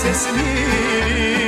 sesini.